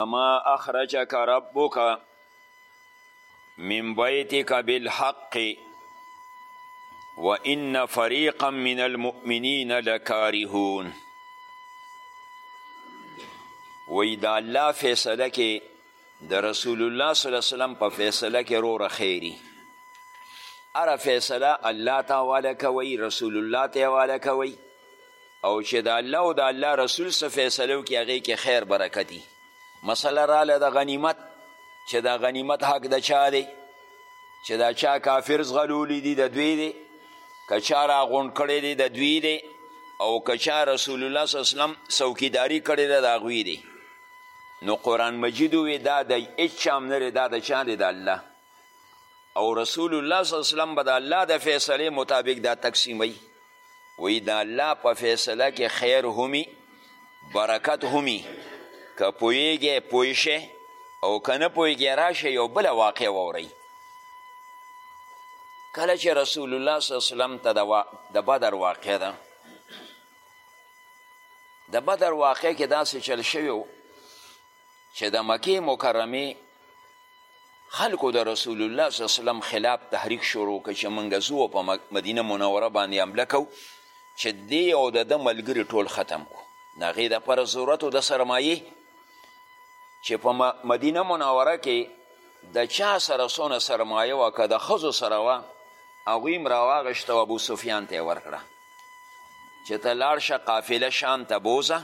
ما اخرجک ربک من بیتک بالحق و ان فریقا من المؤمنین لکارهون وی دا الله فیصله کې د رسول الله صلی الله علیه وسلم په فیصله کې روره خیری اره فیصله الله ته حواله کوي رسول الله ته حواله کوي او چې د الله او د الله رسول څه فیصله وکړي هغې کې خیر برکت وي مسله راله د غنیمت چې دا غنیمت حق د چا دی چې دا چا کافر زغلولی دي د دوی دی که چا راغونډ کړی دی د دوی دی او که چا رسول الله صلی وسلم څوکیداري کړې ده د هغوی دی نو قرآن مجید ووی دا د هیچ چا هم نه دا د چا دی د الله او رسول الله صلی الله علیه وسلم به د الله د فیصلې مطابق دا تقسیموي وایي د الله په فیصله کې خیر همي برکت همي که پوهیږی پوه شی او که نه پوهیږی راشه یو بله واقع واورئ کله چې رسول الله صلی الله علیه وسلم ته د بدر واقع ده د بدر واقع کې داسې چل شوی چې د مکې مکرمې خلکو د رسول الله صلی الله علیه وسلم خلاف تحریک شروع کړ چې موږ ځو په مدینه منوره باندې حمله کوو چې دی او د ده ملګري ټول ختم کو د هغې دپاره ضرورت د سرمایې چې په مدینه منوره کې د چا سره څونه سرمایه وه که د ښځو سره وه هغوی هم راواغېسته او ابو سفیان ته یې ورکړه چې ته لاړ شه قافله شام ته بوځه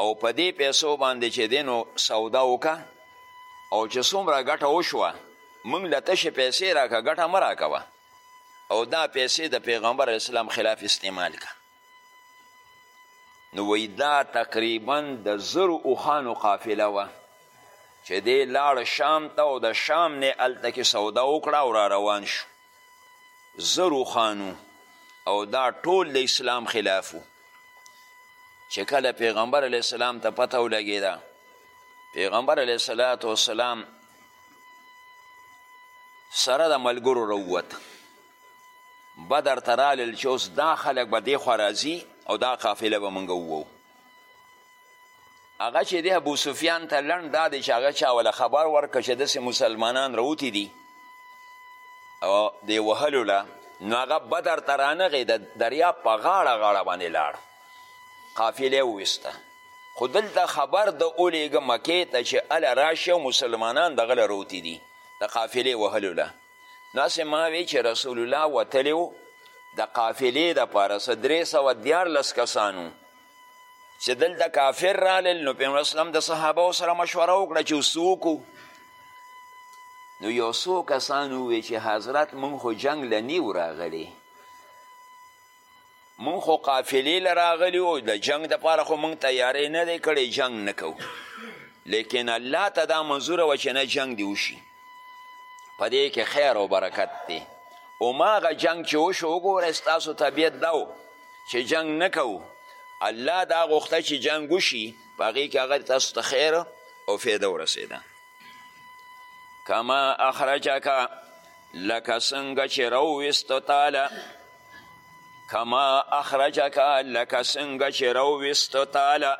او په دې پیسو باندې چې دی نو سودا وکړه او چې څومره ګټه وشوه موږ له تشې پیسې راکړه ګټه مه راکوه او دا پیسې د پیغمبر اسلام خلاف استعمال کړه نو وی دا تقریبا د زرو اوښانو قافله وه چې دی لاړ شام ته او د شام نه هلته کې سودا وکړه او را روان شو زه روښان وو او دا ټول د اسلام خلاف وو چې کله پیغمبر علیه السلام ته پته ولګېده پیغمبر علیه الصلاة والسلام سره د ملګرو راووت بدر ته رالل چې اوس دا خلک به دې خوا راځي او دا قافله به موږ ووو هغه چې دی ابو سفیان ته لنډ دا دی چې هغه چا وله خبر ورکړه چې داسې مسلمانان راوتي دي او دی وهلو له نو هغه بدر ته رانغی د دریاب په غاړه غاړه باندې لاړ قافله وویسته خو دلته خبر د ولیږه مکې ته چې هله راشي او مسلمانان دغه له روتي دي د قافلې وهلو له داسې ما وی چې رسول الله وتلی و د قافلې دپاره څه درې سوه دیارلس کسان وو چې دلته کافر رالل نو پیغمبر اسلام د صحابهو سره مشوره وکړه چې څه وکړو نو یو څو کسان ووی چې حضرت مونږ خو جنګ له نیو راغلی موږ خو قافلې له راغلي وو د جنګ دپاره خو موږ تیارې نه دی کړی جنګ نه کوو لیکن الله ته دا منظوره وه چې نه جنګ دې وشي په دې کې خیر او برکت دی هماغه جنګ چې وشو وګورئ ستاسو طبیعت دا و چې جنګ نه کوو الله دا غوښته چې جنګ وشي په هغې کې هغه تاسو ته خیر او فایده ورسېده کما اخرجکه لکه څنګه چې راوویستو تاله کما اخرجک لکه څنګه چې راوویسته تاله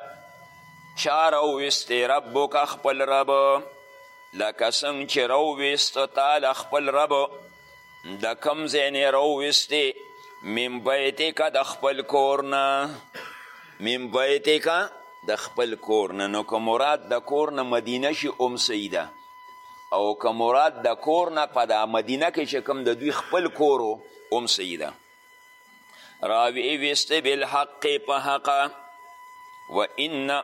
چا راوویستې ربک خپل رب لکه څنګه چې راوویسته تاله خپل رب د کوم ځای نه راوویستې من بیتکه د خپل کور نه من بیتکه د خپل کور نه نو که مراد د کور نه مدینه شي هم صحیح ده او که مراد د کور نه په دا مدینه کې چې کوم د دوی خپل کور ام سیده راوی ویسته بالحق په حق و ان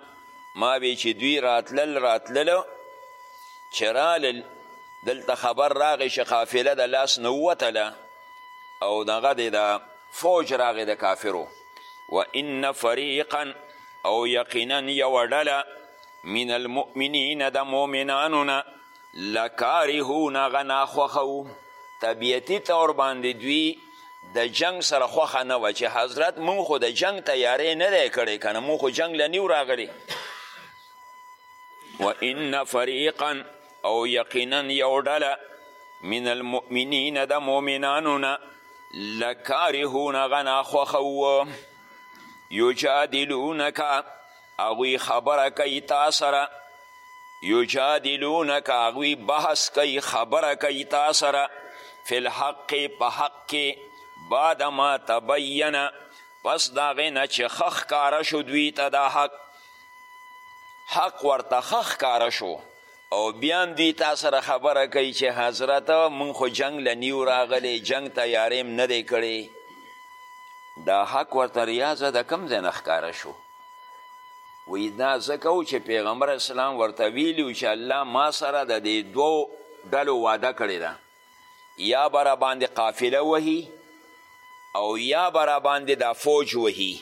ما وی چې دوی راتلل راتلل چې رالل دلته خبر راغی چې قافله د لاس نه ووتله او دغه دی د فوج راغی د کافرو و ان فریقا او یقینا یو ډله من المؤمنین د مؤمنانو نه لکارهون هغه ناخوښه وو طبیعتي طور باندې دوی د جنگ سره خوښه نه وه چې حضرت مونږ خو د جنگ تیاری نه دی کړی که نه مونږ خو جنګ له نیو راغلی و ان فریقا او یقینا یو ډله من المؤمنین د مؤمنانو نه لکارهون هغه ناخوښه وو یجادلونکه هغوی خبره کوي تا سره یجادلونک هغوی بحث کوي خبره کوي تا سره فی الحق په حق کې بعد ما تبینه پس د هغې نه چې ښه ښکاره شو دوی ته دا حق حق ورته ښه ښکاره شو او بیا هم دوی تا سره خبره کوي چې حضرت مونږ خو جنګ له نیو راغلی جنګ تیاری هم نه دی کړی دا حق ورته ریاضه د کم ځای نه ښکاره شو وی دا ځکه و چې پیغمبر اسلام ورته ویلي چې الله ما سره د دې دوو ډلو واده کړې ده یا به راباندې قافله وهي او یا به راباندې دا فوج وهي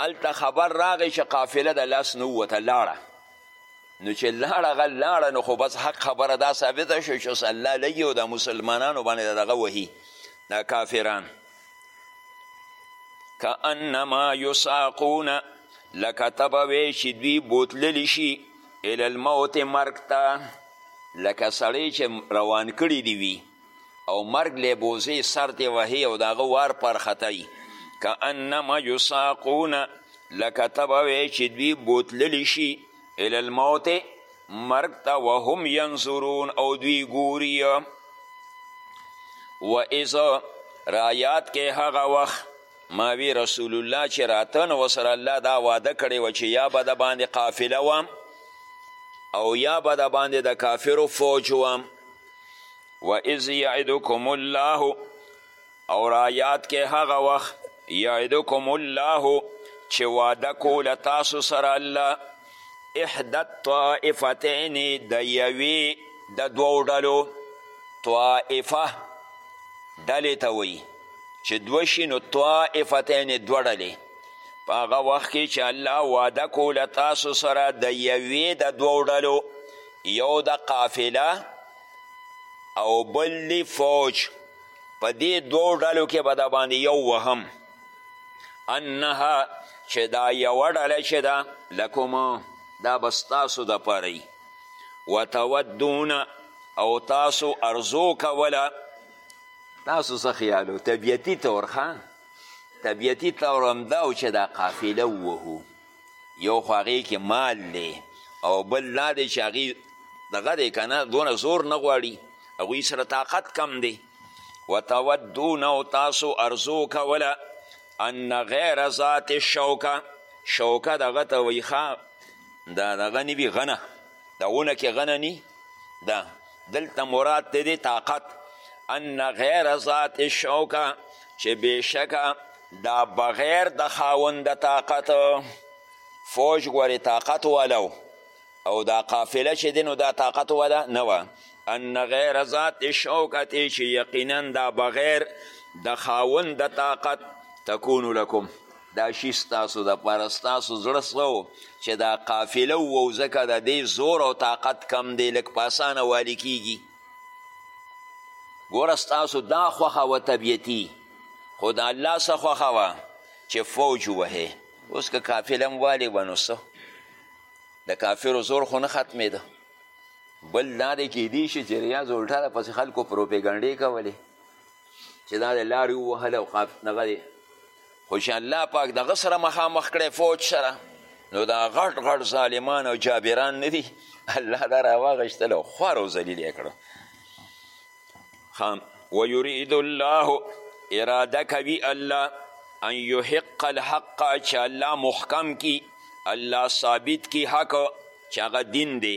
هلته خبر راغی چې قافله د لاس نه ووته لاړه نو چې لاړه هغه لاړه نو خو بس حق خبره دا ثابته شو چې اوس الله لګي او د مسلمانانو باندې دغه وهي دا کافران کانما یساقون لکه ته به وایې چې دوی بوتللی شي الی الموت مرګ ته لکه سړی چې روان کړي دی وي او مرګ له بوزې سر ته وهي او د هغه وار پر ختای که انما یساقونه لکه ته به وایې چې دوی بوتللی شي الی الموت مرګ ته وهم ینظرون او دوی ګوري و اذا رایات کې هغه وخت ما وی رسول الله چې راته نو ورسره الله دا وعده کړې وه چې یا به د باندې قافله وم او یا به د باندې د کافرو فوج وم و اذ یعدکم الله او را یاد کې هغه وخت یعدکم الله چې وعده کوله تاسو سره الله احدى الطائفتین د یوې د دوو ډلو طائفه ډلې ته وایي چې دوه شي نو طائفتین دوه ډلې په هغه وخت کې چې الله وعده کوله تاسو سره د یوې د دوو ډلو یو د قافله او بل دی فوج په دې دوو ډلو کې به د باندې یو وهم انها چې دا یوه ډله چې ده لکم دا به ستاسو دپاره وي وتودونه او تاسو ارزو کوله تاسو څه خیالو طبیعتي طور ښه طبیعتي طور همدا و چې دا قافله ووهو یو خو هغې کې مال دی او بل دا دی چې هغې دغه دی که نه دونه زور نه غواړي هغوی سره طاقت کم دی وتودون او تاسو ارزو کوله ان غیر ذات شوکه شوکه دغه ته وایي ښه دا دغه نه وي غنه دا ونه کې غنني ده دلته مراد ته دی طاقت ان غیر ذات الشوکه چې بېشکه دا بغیر د خاوند د طاقت فوج ګورې طاقت والا او دا قافله چې دی نو دا طاقت والا نه وه ان غیر ذات الشوکت چې یقینا دا بغیر د خاوند د طاقت تکونو لکم دا شي ستاسو دپاره ستاسو زړه څه و چې دا قافله ووو ځکه د دې زور او طاقت کم دی لږ په اسانه والي کیږي ګوره ستاسو دا خوښه وه طبیعتي خو د الله څه خوښه وه چې فوج ووهې اوس که قافله هم والې وه نو څه د کافرو زور خو نه ختمېده بل دا دی کیدی شي چې ریاض الټا د پسې خلکو پروپیګنډې کولې چې دا د لارې ووهله او قاف دغه دی خو چې الله پاک دغه سره مخامخ کړی فوج سره نو دا غټ غټ ظالمان او جابران نه دي الله دا راواغېستل او خوار او ذلیل یې کړو ویرید الله اراده کوي الله ان یحق الحق چې الله محکم کی الله ثابت کی حق چې هغه دین دی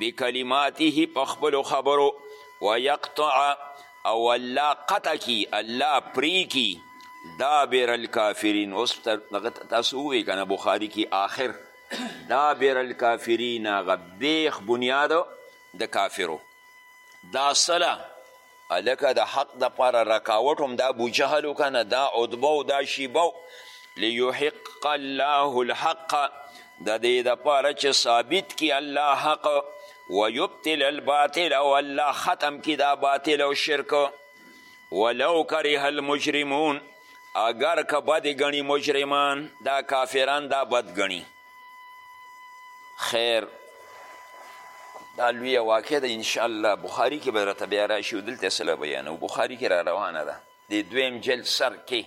بکلماته په خپلو خبرو ویقطع او الله قطع کی الله پری کی دابر الکافرین اوس تاسو ووی کنه بخاری کی آخر دابر الکافرین هغه بیخ بنیاد د کافرو دا سلا الکه د حق د پاره رکاوټ هم دا ابو جهل کنه دا عتبه او دا شیبه لیحق الله الحق د دې د پاره چې ثابت کی الله حق ويبتل الباطل او الله ختم کی دا باطل او شرک ولو کره المجرمون اگر که بد گنی مجرمان دا کافران دا بد گنی خیر دا لوی واقع ده انشاءالله بخاری کې به راته بیا راشي او دلته سله بیانو بخاری کې را روانه ده د دویم جلد سر کې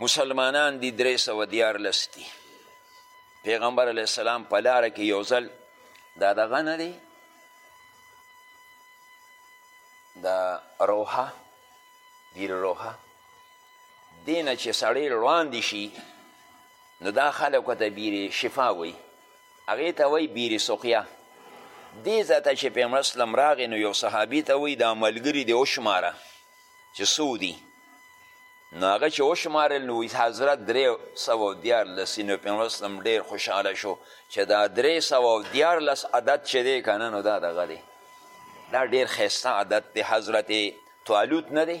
مسلمانان دی درې سوه دیارلس دي پیغمبر علیه السلام په لاره کې یو ځل دا دغه نه دی دا روحه دیر روحه دې نه چې سړی وړاندې شي نو دا خلکو ته بیرې شفا وایي هغې ته وایي بیرې سقیا دې ځای ته چې پیغمبر اسلم راغی نو یو صحابي ته وایي دا ملګري دې وشماره چې څو دي نو هغه چې وشمارل نو حضرت درې سوه او دیارلس نو پیغمبر اسلم ډېر خوشحاله شو چې دا درې سوه او دیارلس عدد چې دی که نه نو دا دغه دی دا ډېر ښایسته عدد دی حضرت طالوت نه دی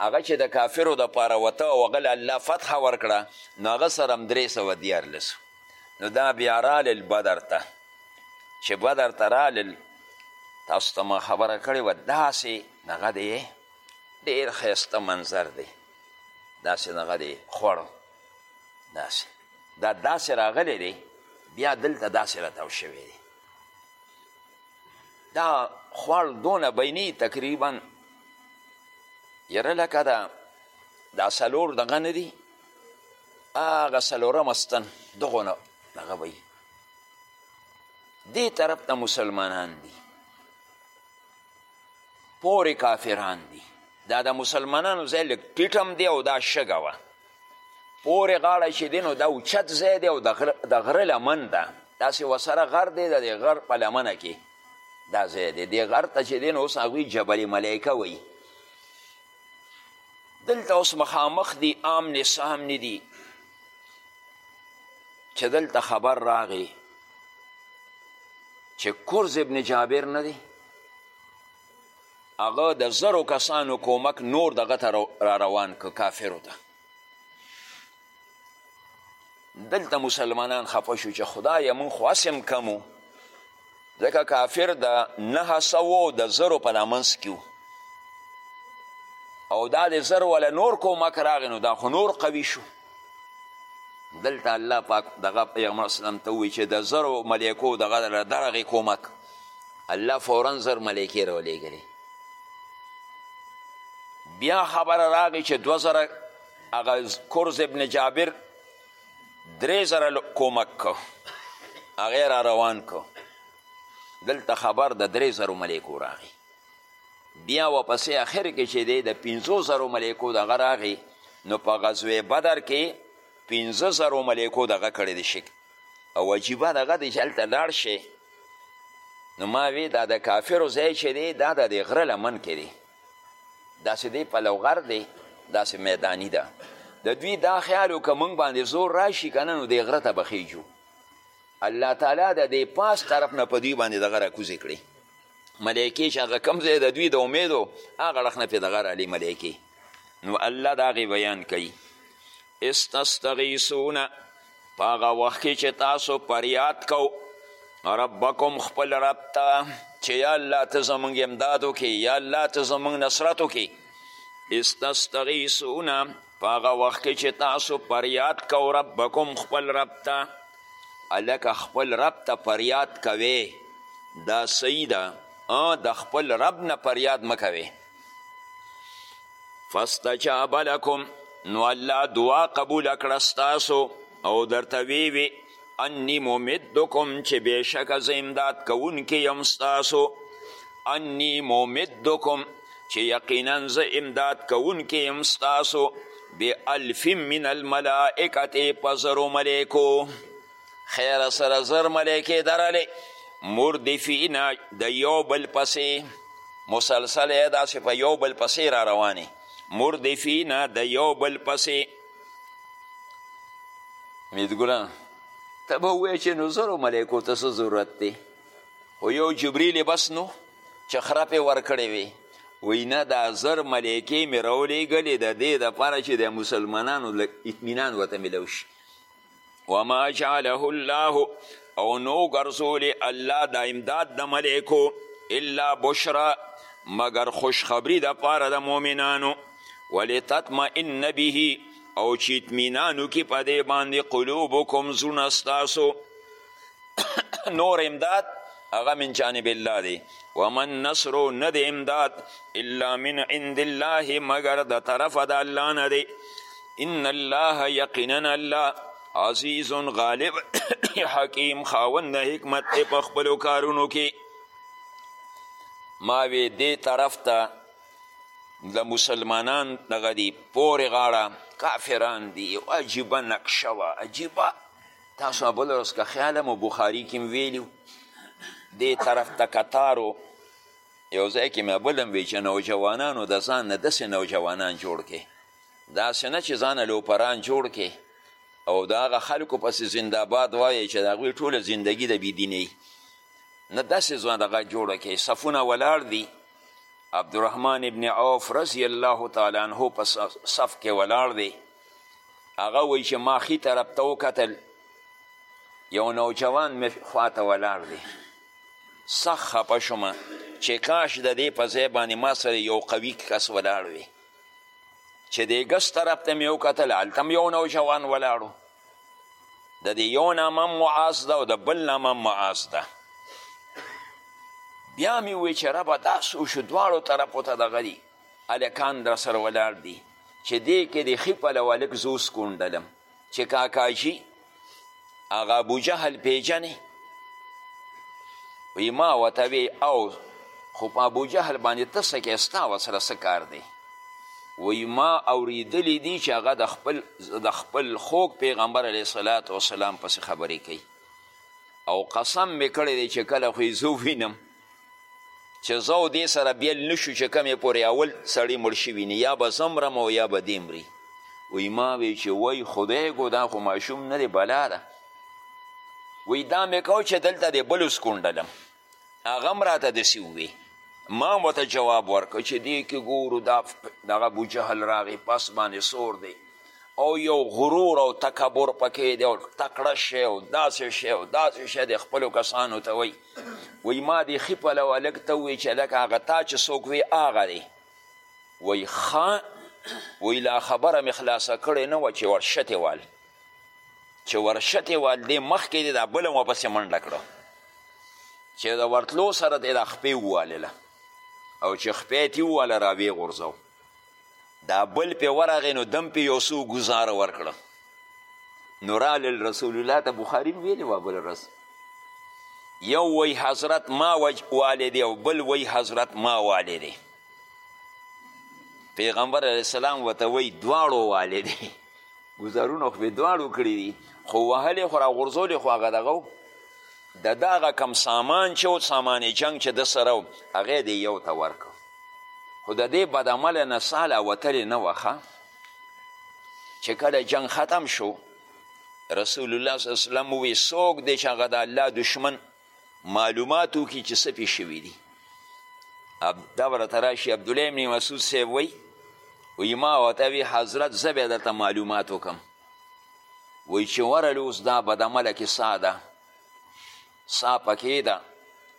هغه چې د کافرو دپاره وته او هغه له الله فتحه ورکړه نو هغه سره هم درې سوه دیارلس نو دا بیا رالل بدر ته چې بدر ته رالل تاسو ته ما خبره کړې وه داسې دغه دی ډېر ښایسته منظر دی داسې دغه دی خوړ داسې دا داسې راغلی دی بیا دلته داسې راتاو شوی دی دا خوړ دونه بینی تقریبا یره لکه دا دا څلور دغه نه دي هغه څلورمه ستن دغونه دغه به وي دې طرف ته مسلمانان دي پورې کافران دي دا د مسلمانانو ځای لږ ټیټ هم دی او دا شګه وه پورې غاړه چې دی نو دا اوچت ځای دی او د غره لمن ده داسې وسره غر دی د دې غر په لمنه کې دا ځای دی دې غر ته چې دی نو اوس هغوی جبل ملایکه وایي دلته اوس مخامخ دي عام نسام نه دي چې دلته خبر راغی چې کرز ابن جابر نه دی هغه د زرو کسانو کومک نور دغه ته را روان که کافرو ته دلته مسلمانان خفه شو چې خدایه مونږ خو هسې هم کمو ځکه کافر د نهه سوو د زرو په دا منځ کې او دا د زر ولا نور کومک راغی نو دا خو نور قوي شو دلته الله پاک دغه پیغمبر اسلام ته وی چې د زرو ملائکو دغه له درغې کومک الله فورا زر ملائکې راولېږلې بیا خبره راغی چې دوه زره هغه کرز ابن جابر درې زره کومک کو هغه را روان کو دلته خبر د درې زرو ملائکو راغی بیا وپسې اخر کې چې دی د پنځو زرو ملیکو دغه راغی نو په غزوه بدر کې پنځه زرو ملیکو دغه کړی دی شک او عجیبه دغه دی چې هلته لاړ شي نو ما وی دا د کافرو ځای چې دی دا د دې غره لمن کې دی داسې دی پلو غر دی داسې میدانی ده د دوی دا خیال و که موږ باندې زور راشي که نه نو دې غره ته به خیجو الله تعالی د دې پاس طرف نه په دوی باندې دغه راکوزې کړې ملایکې چې هغه کوم ځای د دوی د امید و هغه اړخ نه پرې دغه رالې ملایکې نو الله د هغې بیان کوي استستغیثونه په هغه وخت کې چې تاسو فریاد کو ربکم خپل رب ته چې یا الله ته زمونږ امداد وکړي یا الله ته زمونږ نصرت وکړي استستغیثونه په هغه وخت کې چې تاسو پریاد کو ربکم خپل رب ته الکه خپل رب ته پریاد کوي دا صحیح ده د خپل رب نه پریاد مه کوي فاستجاب لکم نو الله دعا قبول کړه ستاسو او درته ویوي انی ممدکم چې بېشکه زه امداد کوونکی یم ستاسو انی ممدکم چې یقینا زه امداد کوونکی یم ستاسو بالف من الملائکتې په زرو ملایکو خیره سره زر ملایکې درلې مردفینا د یو بل پسې مسلسل یې داسې په یو بل پسې را روانې مردفینا د یو بل پسې میدګله ته به ووایې چې نو زرو ملایکو ته څه ضرورت دی خو یو جبریل بس نو چې خره پې ورکړې وي وایي نه دا زر ملایکې مې راولېږلې د دې دپاره چې د مسلمانانو اطمینان ورته میلاو شي وما جعله الله او نو ګرځولې الله دا امداد د ملایکو الا بشرا مګر خوشخبری د پاره د مؤمنانو ولتطمئن به او چې اطمینان وکړي په دې باندې قلوبکم زړونه ستاسو نور امداد هغه من جانب الله دی ومن نصر نه دی امداد الا من عند الله مگر د طرف د الله نه دی ان الله یقینا الله عزیز غالب حکیم خاوند د حکمت دی په خپلو کارونو کې ما وی دې طرف ته د مسلمانان دغه دی پورې غاړه کافران دی عجیبه نقشه وه عجیبه تاسو بله ورځ که خیال مو بخاري کې هم ویلي دې طرف ته کتار و یو ځای کې مې بل هم وی چې نوجوانانو د ځان نه داسې نوجوانان جوړ کړي داسې نه چې ځانه لوپران جوړ کړي او د هغه خلکو پسې زندهباد وایي چې د هغوی ټوله زندګي د بېدینۍ نه داسې ځان دغه جوړه کړي صفونه ولاړ دي عبدالرحمن ابن عوف رضی الله تعالی عنه په صف کې ولاړ دی هغه وایي چې ما ښي طرف ته وکتل یو نوجوان مې خواته ولاړ دی سخت خپه شوم چې کاش د دې په ځای باندې ما سره یو قوي کس ولاړ وي چې د ګس طرف ته مې وکتل هلته هم یو نوجوان ولاړو د دې یو نامه معاذ ده او د بل نامه معاذ ده بیا مې وویل چې ربه داسې وشو دواړو طرفو ته دغه دي هلکان درسره ولاړ دي چې دې کې د ښي پلو هلک زه اوس کوندلم چې کاکاجي هغه ابوجهل پیژنې وی ما ورته وی او خو په ابوجهل باندې ته څه کې ستا ورسره څه کار دی وی ما اوریدلی دي چې هغه د خپل د خپل خوږ پیغمبر علیه صلات وسلام پسې خبرې کوي او قسم مې کړی دی چې کله خو یې زه وینم چې زه او دې سره بیل نشو چې کمې پورې اول سړی مړ شوي نه یا به زه مرم او یا به دې مري وی ما وی چې وای خدای ګو دا خو ماشوم نه دی بلا ده وی دا مې کو چې دلته دی بل وسکونډلم هغه هم راته داسې ووی ما هم ورته جواب ورکړ چې دې کې ګورو دا دغه ابوجهل راغی پس باندې سور دی او یو غرور او تکبر پکې دی او تکړه شی او داسې شی او داسې شی دی خپلو کسانو ته وایي وی ما د ښي پلو هلک ته وویل چې هلکه هغه تا چې څوک وی هغه دی وی ښه وی لا خبره مې خلاصه کړې نه وه چې ورشتې وال چې ورشتې وال دی مخکې دی دا بله مو پسې منډه کړه چې د ورتلو سره دی دا خپې ووالله او چې خپې تې وواله راویې غورځو دا بل پې ورغی نو دم پې یو څو ګزاره ورکړه نو رالل رسول الله ته بخاري ویلې وه بل ورځ یو وی حضرت ما وج والی دی او بل وی حضرت ما والی دی پیغمبر علیه السلام ورته وی دواړو والی دی ګزارونه خو به دواړو کړي دي خو وهلې خو راغورځولې خو هغه دغه و د ده هغه کم سامان چې و سامان جنګ چې ده سره و هغه دې یو ته ورکړ خو د دې بدعمله نه ساله وتلې نه وه ښه چې کله جنګ ختم شو رسول الله صلی الله علیه وسلم ووی څوک دی چې هغه د الله دشمن معلومات وکړي چې څه پې شوي دي دبره ته راشي عبدالله ابن مسعود صاحب وی وی ما ورته وی حضرت زه به درته معلومات وکم وی چې ورل اوس دا بدعمله کې سا ده سا پکې ده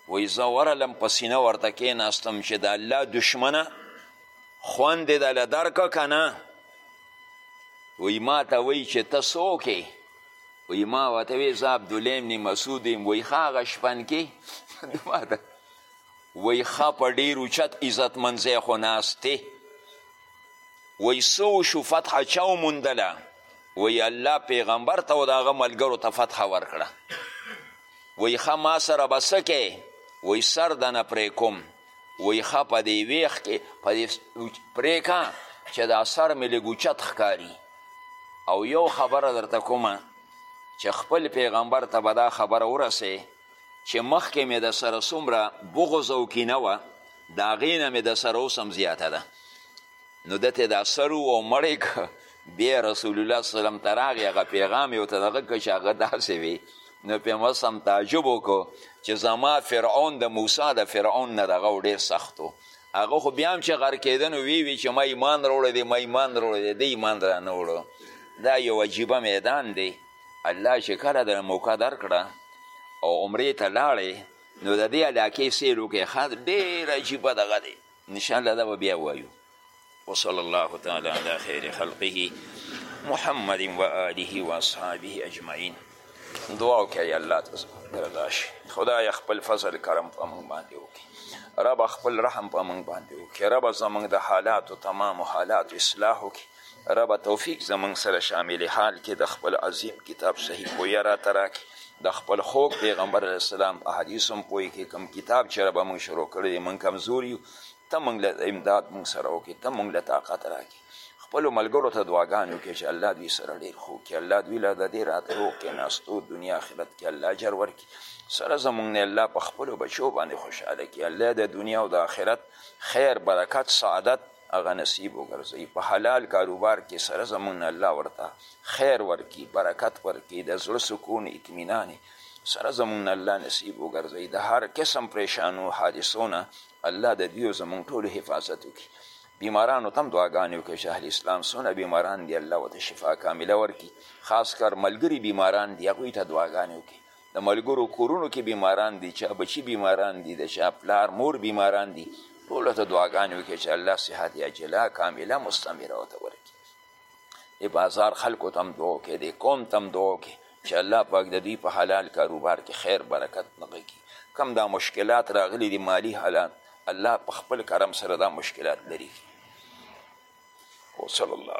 وی زه ورلم په سینه ورته کېناستم چې د الله دشمنه خوند دې دله درکه که نه وی ما ته وی چې ته څوک وی ما ورته وی زه عبدالله ابن مسعود یم وی ښه هغه شپن کې ماته وی ښه په ډېر اوچت عزتمند ځای خو ناستې وی څه وشو فتحه چا وموندله وی الله پیغمبر ته او د هغه ملګرو ته فتحه ورکړه وی ښه ما سره به څه کوې وی سر دنه پرې کوم وایي ښه په دې ویښ کې په دې پرې که چې دا سر مې لږ اوچت ښکاري او یو خبره درته کومه چې خپل پیغمبر ته به دا خبره ورسې چې مخکې مې د سره څومره بغض او کینه وه د هغې نه مې د سره اوس هم زیاته ده نو ده ته دا سر وو او مړی که بیا رسول الله صلی وسلم ته راغی هغه پیغام یې ورته دغه که چې هغه داسې وي نو پیغمبر هم تعجب وکړو چې زما فرعون د موسی د فرعون نه دغه ډېر سخت و هغه خو بیا هم چې غر کېده نو وی وی چې ما ایمان راوړی دی ما ایمان راوړی دی دی ایمان رانه وړو دا یو عجیبه میدان دی الله چې کله د موقع درکړه او عمرې ته لاړې نو د دې علاقې سیل وکړې ښه ډېر عجیبه دغه دی ان شاء الله دا به بیا وایو وصلى الله تعالى على خير خلقه محمد وآله وأصحابه أجمعين دعا وکړئ الله ته رضا شي خدای خپل فضل کرم په موږ باندې وکړي رب خپل رحم په موږ باندې وکړي رب زموږ د حالاتو تمام حالات اصلاح وکړي ربه توفیق زمونږ سره شامل حال کې د خپل عظیم کتاب صحیح پویه راته راکړي د خپل خوږ پیغمبر علیه السلام په حدیث هم پوه کې کوم کتاب چې ربه مونږ شروع کړی دی مونږ کمزور یو ته مونږ له امداد مونږ سره وکړي ته مونږ له طاقت راکړي خپلو ملګرو ته دعاګانې وکړي چې الله دوی سره ډېر ښه وکړي الله دوی له د دې راتلو کېناستو دنیا آخرت کې الله اجر ورکړي سره زمونږ نه الله په خپلو بچو باندې خوشحاله کړي الله د دنیا او د آخرت خیر برکت سعادت هغه نصیب وګرځوي په حلال کاروبار کې سره زموږ نه الله ورته خیر ورکړي برکت ورکړي د زړه سکون اطمینان سره زموږ نه الله نصیب وګرځوي د هر قسم پریشانو حادثو نه الله د دوی زموږ ټولو حفاظت وکړي بیمارانو تم دعاګانې وکړي چې اهل اسلام څونه بیماران دي الله ورته شفا کامله ورکړي خاص کر ملګري بیماران دي هغوی ته دعاګانې وکړي د ملګرو کورونو کې بیماران دي چا بچي بیماران دي د چا پلار مور بیماران دي ټولو ته دعاګانې وکړي چې الله صحت عاجله کامله مستمره ورته ورکړي د بازار خلکو ته هم دعا وکړي د قوم ته هم دعا وکړي چې الله پاک د دوی په حلال کاروبار کې خیر برکت نغه کړي کم دا مشکلات راغلي دي مالي حالات الله په خپل کرم سره دا مشکلات لري وصلی الله